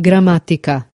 Grammatica.